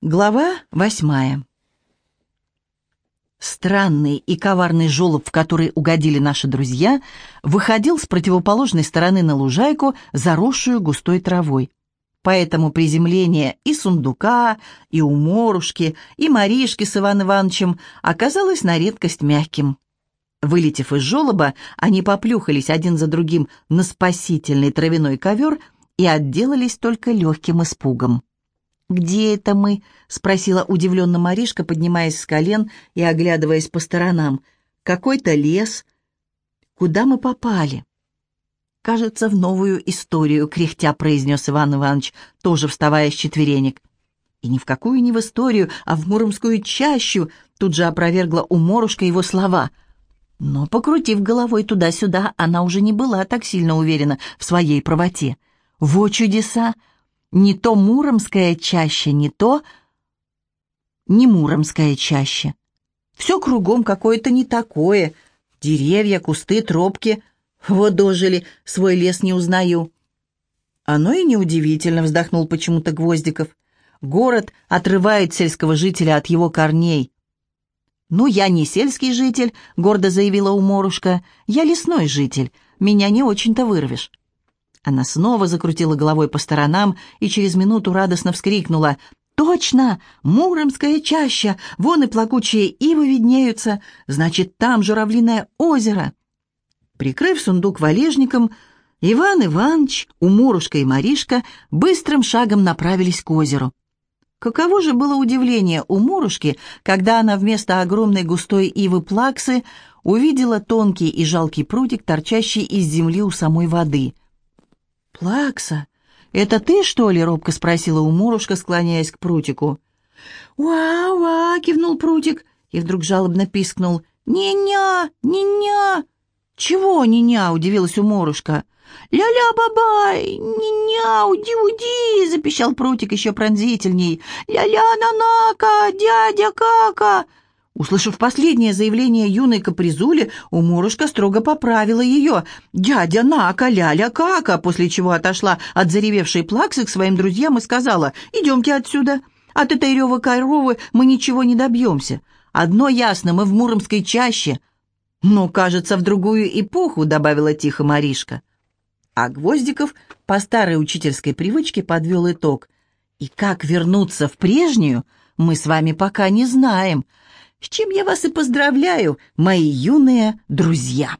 Глава восьмая. Странный и коварный жолоб, в который угодили наши друзья, выходил с противоположной стороны на лужайку, заросшую густой травой. Поэтому приземление и сундука, и уморушки, и Маришки с Иван Ивановичем оказалось на редкость мягким. Вылетев из жолоба, они поплюхались один за другим на спасительный травяной ковер и отделались только легким испугом. «Где это мы?» — спросила удивленно Маришка, поднимаясь с колен и оглядываясь по сторонам. «Какой-то лес. Куда мы попали?» «Кажется, в новую историю», — кряхтя произнес Иван Иванович, тоже вставая с четверенек. «И ни в какую не в историю, а в Муромскую чащу», — тут же опровергла уморушка его слова. Но, покрутив головой туда-сюда, она уже не была так сильно уверена в своей правоте. «Во чудеса!» Не то Муромская чаще, не то... Не Муромская чаще. Все кругом какое-то не такое. Деревья, кусты, тропки. Вот дожили, свой лес не узнаю. Оно и неудивительно, вздохнул почему-то Гвоздиков. Город отрывает сельского жителя от его корней. «Ну, я не сельский житель», — гордо заявила уморушка. «Я лесной житель. Меня не очень-то вырвешь». Она снова закрутила головой по сторонам и через минуту радостно вскрикнула. «Точно! Муромская чаща! Вон и плакучие ивы виднеются! Значит, там журавлиное озеро!» Прикрыв сундук валежником, Иван Иванович, Умурушка и Маришка быстрым шагом направились к озеру. Каково же было удивление у Мурушки, когда она вместо огромной густой ивы плаксы увидела тонкий и жалкий прутик, торчащий из земли у самой воды — «Плакса, это ты, что ли?» — робко спросила у Мурушка, склоняясь к прутику. «Уа-уа!» — кивнул прутик и вдруг жалобно пискнул. «Не-ня! Не-ня!» «Чего не-ня?» — удивилась уморушка. «Ля-ля-бабай! Не-ня! Уди-уди!» — запищал прутик еще пронзительней. «Ля-ля-нанака! Дядя Кака!» Услышав последнее заявление юной капризули, уморушка строго поправила ее. «Дядя Нака, ляля кака!» После чего отошла от заревевшей плаксы к своим друзьям и сказала, «Идемте отсюда. От этой рева коровы мы ничего не добьемся. Одно ясно, мы в Муромской чаще». «Но, кажется, в другую эпоху», — добавила тихо Маришка. А Гвоздиков по старой учительской привычке подвел итог. «И как вернуться в прежнюю, мы с вами пока не знаем», — с чем я вас и поздравляю, мои юные друзья.